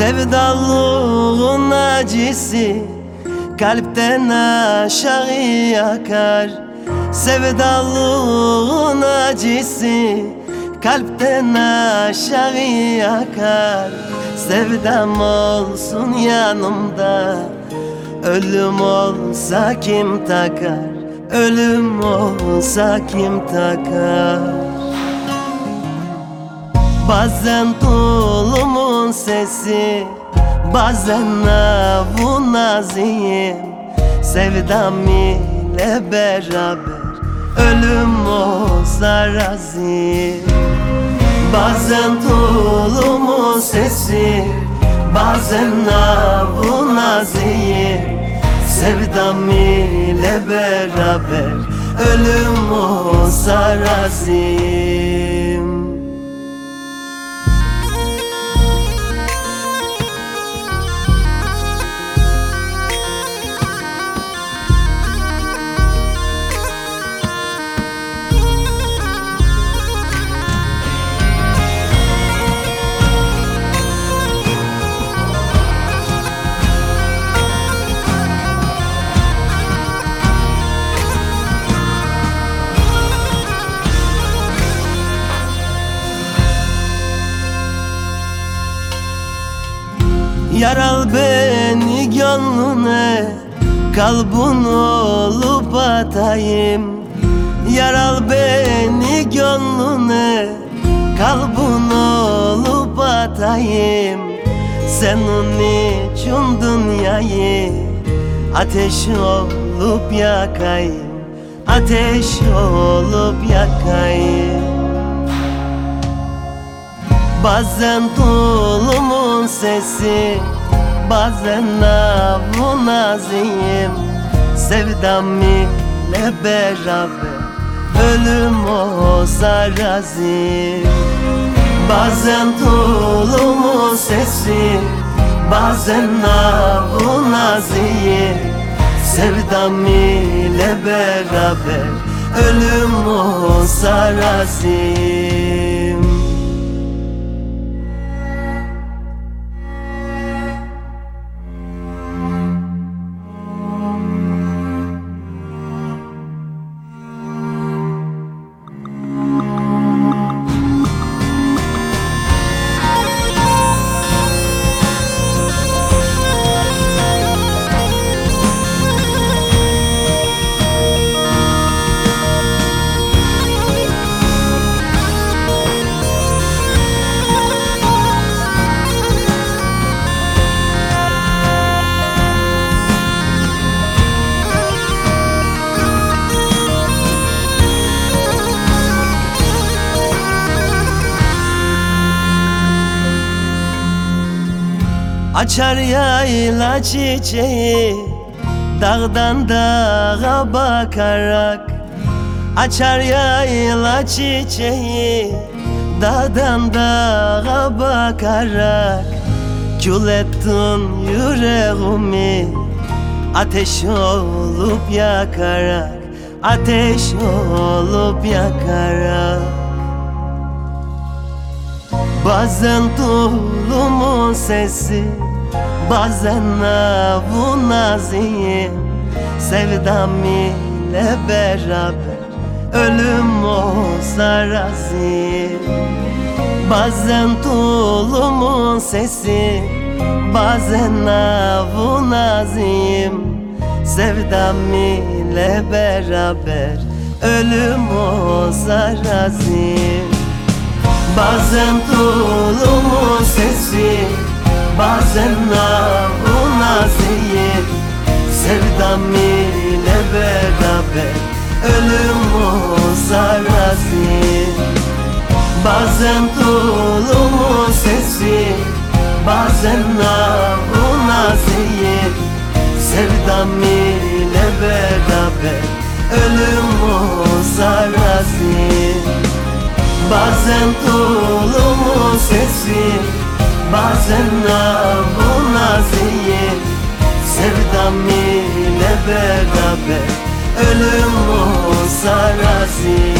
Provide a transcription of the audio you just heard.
Sevdalığın acısı Kalpten aşağı yakar Sevdalığın acısı Kalpten aşağı yakar Sevdam olsun yanımda Ölüm olsa kim takar? Ölüm olsa kim takar Bazen tulumun sesi Bazen navu naziyim Sevdam ile beraber Ölüm olsa razıyım Bazen tulumun sesi Bazen navu naziyim Sevdam ile beraber Ölüm olsa razıyım Yaral beni gönlüne Kalbun olup atayım. Yaral beni gönlüne Kalbun olup atayım. Senin için dünyayı Ateş olup yakayım. Ateş olup yakayım. Bazen tulumun sesi Bazen navu naziyim Sevdam ile beraber Ölüm olsa razıyım. Bazen tulumun sesi Bazen navu naziyim Sevdam ile beraber Ölüm olsa razıyım Açar yayla çiçeği Dağdan dağa bakarak. Açar yayla çiçeği Dağdan dağa bakarak. Kül ettin yüreğimi Ateş olup yakarak. Ateş olup yakarak Bazen tulumun sesi Bazen navu naziyim Sevdam ile beraber Ölüm olsa razıyım Bazen tulumun sesi Bazen navu naziyim. Sevdam ile beraber Ölüm olsa razıyım Bazen tulumun sesi Bazen navu naziyim Sevdam ile beraber Ölüm razıyım Bazen tulumun sesi Bazen navu naziyim Sevdam ile beraber Ölüm Bazen tulumun sesi Bazen navu naziyim Sevdam ile beraber Ölüm olsa razıyım